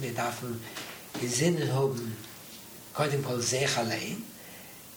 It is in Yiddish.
wir dürfen den Sinn haben, kann ich mal allein,